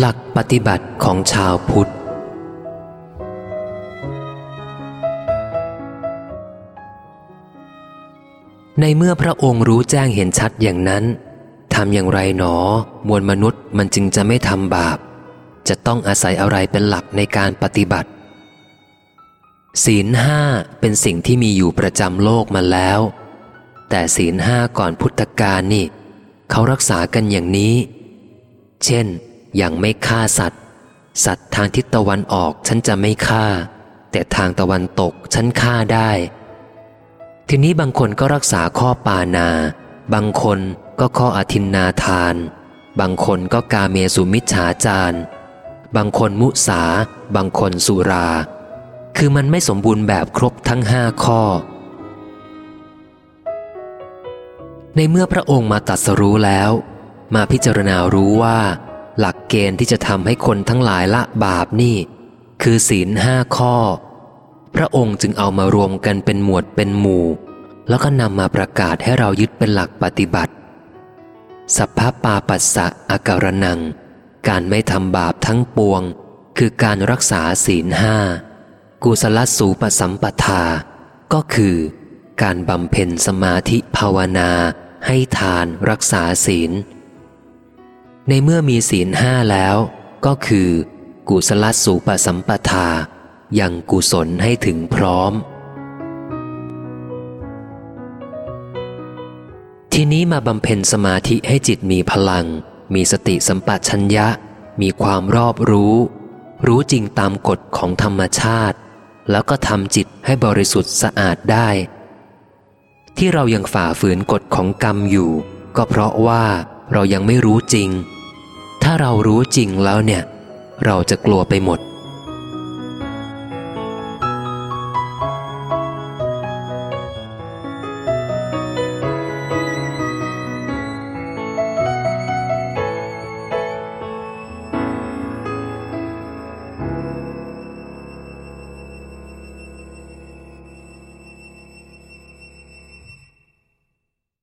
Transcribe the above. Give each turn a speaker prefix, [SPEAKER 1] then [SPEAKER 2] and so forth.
[SPEAKER 1] หลักปฏิบัติของชาวพุทธ ในเมื่อพระองค์รู้แจ้งเห็นชัดอย่างนั้น ทำอย่างไรหนอ มวลมนุษย์มันจึงจะไม่ทำบาป จะต้องอาศัยอะไรเป็นหลักในการปฏิบัติ ศีลห้าเป็นสิ่งที่มีอยู่ประจำโลกมาแล้ว แต่ศีลห้าก่อนพุทธกาลนี่ เขารักษากันอย่างนี้ เช่น อย่างไม่ฆ่าสัตว์ สัตว์ทางทิศตะวันออกฉันจะไม่ฆ่า แต่ทางตะวันตกฉันฆ่าได้ ทีนี้บางคนก็รักษาข้อปานา บางคนก็ข้ออธินนาทาน บางคนก็กาเมสุมิจฉาจารบางคนมุสา บางคนสุรา คือมันไม่สมบูรณ์แบบครบทั้งห้าข้อ ในเมื่อพระองค์มาตัดสรู้แล้ว มาพิจารณารู้ว่า หลักเกณฑ์ที่จะทำให้คนทั้งหลายละบาปนี่ คือศีลห้าข้อ พระองค์จึงเอามารวมกันเป็นหมวดเป็นหมู่ แล้วก็นำมาประกาศให้เรายึดเป็นหลักปฏิบัติ สัพพปาปัสสะอาการนัง การไม่ทำบาปทั้งปวง คือการรักษาศีลห้ากุศลสูปสัมปทา ก็คือ การบำเพ็ญสมาธิภาวนา ให้ทานรักษาศีล ในเมื่อมีศีลห้าแล้ว ก็คือ กุศลสูปสัมปทาอยังกุศลให้ถึงพร้อม ทีนี้มาบำเพ็ญสมาธิให้จิตมีพลัง มีสติสัมปชัญญะ มีความรอบรู้ รู้จริงตามกฎของธรรมชาติ แล้วก็ทำจิตให้บริสุทธิ์สะอาดได้ ที่เรายังฝ่าฝืนกฎของกรรมอยู่ ก็เพราะว่าเรายังไม่รู้จริง ถ้าเรารู้จริงแล้วเนี่ย เราจะกลัวไปหมด